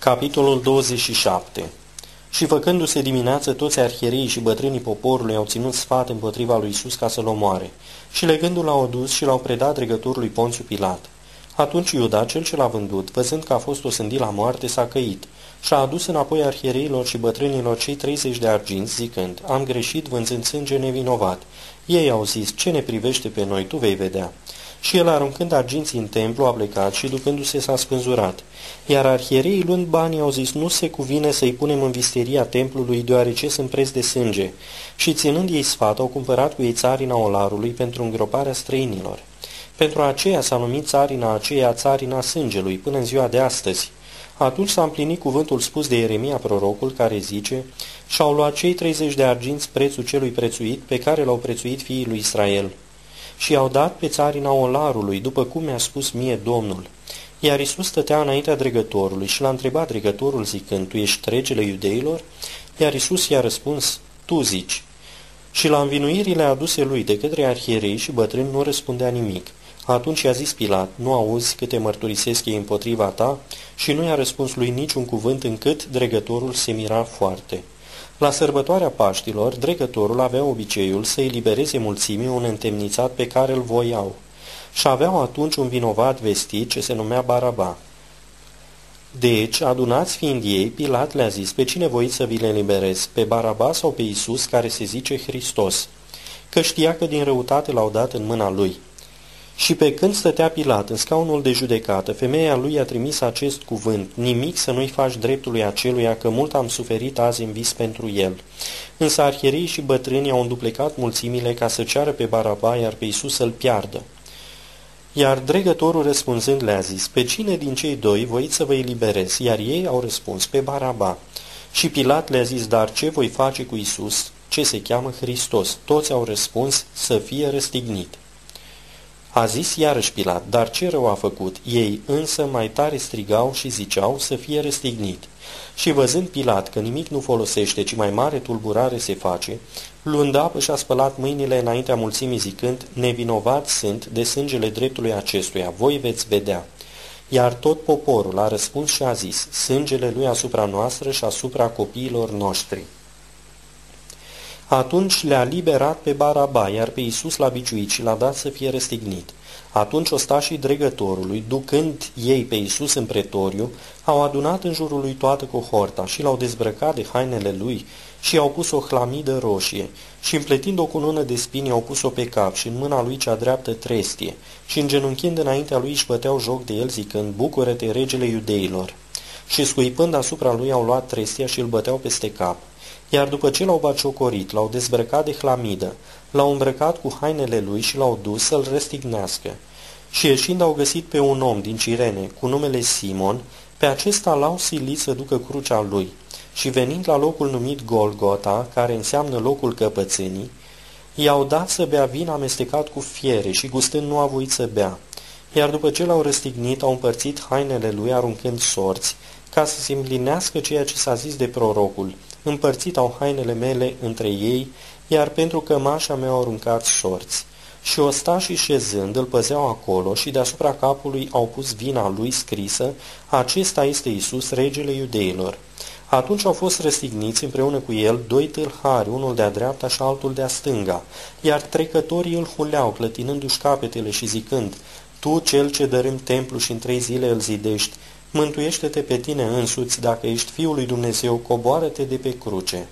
Capitolul 27 Și făcându-se dimineață, toți arhierii și bătrânii poporului au ținut sfat împotriva lui Isus ca să-l omoare. Și legându-l l-au adus și l-au predat regătorului Ponțiu Pilat. Atunci Iuda, cel ce l-a vândut, văzând că a fost osândit la moarte, s-a căit și a adus înapoi arhiereilor și bătrânilor cei 30 de arginți, zicând, Am greșit vânzând sânge nevinovat. Ei au zis, ce ne privește pe noi, tu vei vedea. Și el, aruncând arginții în templu, a plecat și, ducându-se, s-a spânzurat. Iar arhiereii, luând banii, au zis, nu se cuvine să-i punem în visteria templului, deoarece sunt preț de sânge. Și, ținând ei sfat, au cumpărat cu ei țarina olarului pentru îngroparea străinilor. Pentru aceea s-a numit țarina aceea țarina sângelui, până în ziua de astăzi. Atunci s-a împlinit cuvântul spus de Ieremia prorocul, care zice, Și-au luat cei 30 de arginți prețul celui prețuit, pe care l-au prețuit fiii lui Israel și i-au dat pe țarina olarului, după cum mi-a spus mie Domnul. Iar Isus stătea înaintea dregătorului și l-a întrebat dregătorul zicând, Tu ești regele iudeilor? Iar Isus i-a răspuns, Tu zici. Și la învinuirile aduse lui de către arhierei și bătrâni nu răspundea nimic. Atunci i-a zis Pilat, nu auzi câte mărturisesc ei împotriva ta? Și nu i-a răspuns lui niciun cuvânt încât dregătorul se mira foarte. La sărbătoarea Paștilor, dregătorul avea obiceiul să elibereze mulțimii un întemnițat pe care îl voiau și aveau atunci un vinovat vestit ce se numea Baraba. Deci, adunați fiind ei, Pilat le-a zis, pe cine voiți să vi le eliberez, pe Baraba sau pe Isus, care se zice Hristos? Că știa că din răutate l-au dat în mâna lui. Și pe când stătea Pilat în scaunul de judecată, femeia lui a trimis acest cuvânt, nimic să nu-i faci dreptului aceluia, că mult am suferit azi în vis pentru el. Însă arhierii și bătrânii au înduplecat mulțimile ca să ceară pe Baraba, iar pe Isus să-l piardă. Iar dregătorul răspunzând le-a zis, pe cine din cei doi voiți să vă eliberez? Iar ei au răspuns, pe Baraba. Și Pilat le-a zis, dar ce voi face cu Isus, ce se cheamă Hristos? Toți au răspuns, să fie răstignit. A zis iarăși Pilat, dar ce rău a făcut? Ei însă mai tare strigau și ziceau să fie răstignit. Și văzând Pilat că nimic nu folosește, ci mai mare tulburare se face, luând apă și-a spălat mâinile înaintea mulțimii zicând, nevinovați sunt de sângele dreptului acestuia, voi veți vedea. Iar tot poporul a răspuns și a zis, sângele lui asupra noastră și asupra copiilor noștri. Atunci le-a liberat pe Baraba, iar pe Iisus l-a biciuit și l-a dat să fie răstignit. Atunci ostașii dregătorului, ducând ei pe Iisus în pretoriu, au adunat în jurul lui toată cohorta și l-au dezbrăcat de hainele lui și au pus o hlamidă roșie și împletind-o cu nună de spini au pus-o pe cap și în mâna lui cea dreaptă trestie și îngenunchind înaintea lui își băteau joc de el zicând, Bucură-te, regele iudeilor! Și scuipând asupra lui au luat trestia și îl băteau peste cap. Iar după ce l-au baciocorit, l-au dezbrăcat de hlamidă, l-au îmbrăcat cu hainele lui și l-au dus să-l răstignească. Și ieșind au găsit pe un om din Cirene, cu numele Simon, pe acesta l-au silit să ducă crucea lui. Și venind la locul numit Golgota, care înseamnă locul căpățânii, i-au dat să bea vin amestecat cu fiere și gustând nu a voit să bea. Iar după ce l-au răstignit, au împărțit hainele lui aruncând sorți, ca să se împlinească ceea ce s-a zis de prorocul – împărțit au hainele mele între ei, iar pentru cămașa mea au aruncat șorți. Și ostașii șezând îl păzeau acolo și deasupra capului au pus vina lui scrisă, acesta este Isus, regele iudeilor. Atunci au fost răstigniți împreună cu el doi tâlhari, unul de-a dreapta și altul de-a stânga, iar trecătorii îl huleau, clătinându-și capetele și zicând, Tu, cel ce dărâm templu și în trei zile îl zidești, Mântuiește-te pe tine însuți, dacă ești Fiul lui Dumnezeu, coboară-te de pe cruce.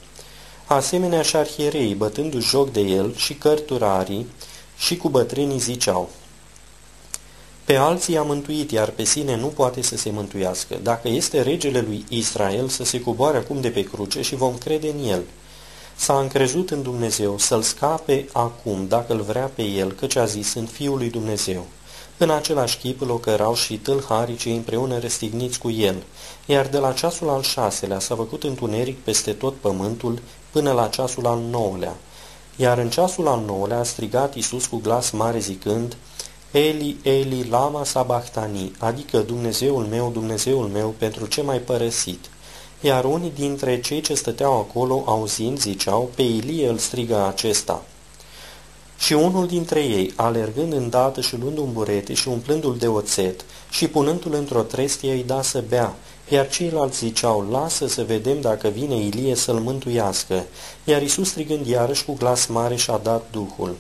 Asemenea și șarhierei, bătându-și joc de el, și cărturarii, și cu bătrânii ziceau, Pe alții a mântuit, iar pe sine nu poate să se mântuiască. Dacă este regele lui Israel, să se coboare acum de pe cruce și vom crede în el. S-a încrezut în Dumnezeu să-l scape acum, dacă îl vrea pe el, căci a zis, sunt Fiul lui Dumnezeu. În același chip îl ocărau și tâlharii cei împreună restigniți cu el, iar de la ceasul al șaselea s-a făcut întuneric peste tot pământul până la ceasul al nouălea. Iar în ceasul al nouălea a strigat Iisus cu glas mare zicând, Eli, Eli, lama sabachthani, adică Dumnezeul meu, Dumnezeul meu, pentru ce mai părăsit? Iar unii dintre cei ce stăteau acolo, auzind, ziceau, pe Ilie îl strigă acesta. Și unul dintre ei, alergând îndată și luând un burete și umplându-l de oțet și punându-l într-o trestie, îi da să bea, iar ceilalți ziceau, lasă să vedem dacă vine Ilie să-l mântuiască, iar Isus strigând iarăși cu glas mare și-a dat Duhul.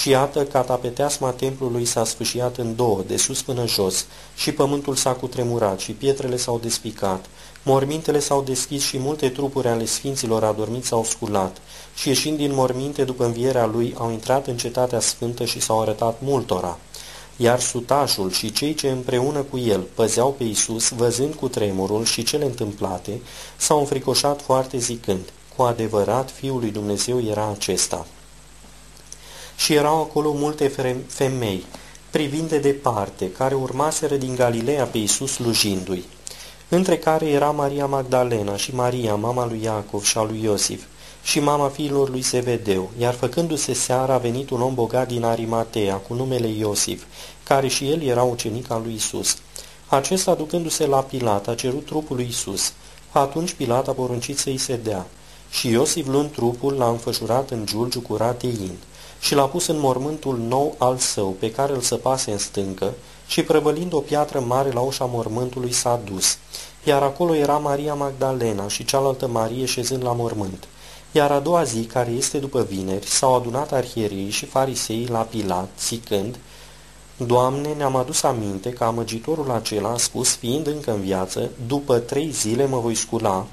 Și iată, catapeteasma templului s-a sfâșiat în două, de sus până jos, și pământul s-a cutremurat, și pietrele s-au despicat, mormintele s-au deschis și multe trupuri ale sfinților adormiți s-au sculat, și ieșind din morminte după învierea lui, au intrat în cetatea sfântă și s-au arătat multora. Iar sutașul și cei ce împreună cu el păzeau pe Isus, văzând cu tremurul și cele întâmplate, s-au înfricoșat foarte zicând, cu adevărat Fiul lui Dumnezeu era acesta. Și erau acolo multe femei, privind de departe, care urmaseră din Galileea pe Isus slujindu-i, între care era Maria Magdalena și Maria, mama lui Iacov și a lui Iosif, și mama fiilor lui Sevedeu, iar făcându-se seara a venit un om bogat din Arimatea, cu numele Iosif, care și el era ucenic al lui Isus. Acesta, ducându-se la Pilat, a cerut trupul lui Isus. Atunci Pilat a poruncit să-i se dea. Și Iosif, luând trupul, l-a înfășurat în giulgiu curat eind și l-a pus în mormântul nou al său, pe care îl săpase în stâncă, și prăvălind o piatră mare la ușa mormântului s-a dus. Iar acolo era Maria Magdalena și cealaltă Marie șezând la mormânt. Iar a doua zi, care este după vineri, s-au adunat arhierii și fariseii la Pilat, zicând, Doamne, ne-am adus aminte că amăgitorul acela a spus, fiind încă în viață, după trei zile mă voi scula.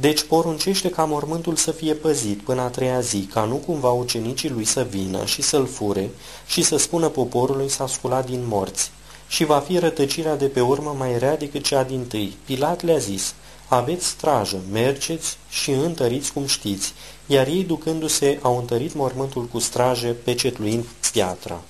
Deci poruncește ca mormântul să fie păzit până a treia zi, ca nu cumva ucenicii lui să vină și să-l fure și să spună poporului s-a sculat din morți. Și va fi rătăcirea de pe urmă mai rea decât cea din tâi. Pilat le-a zis, aveți strajă, mergeți și întăriți cum știți, iar ei ducându-se au întărit mormântul cu straje, pecetluind piatra.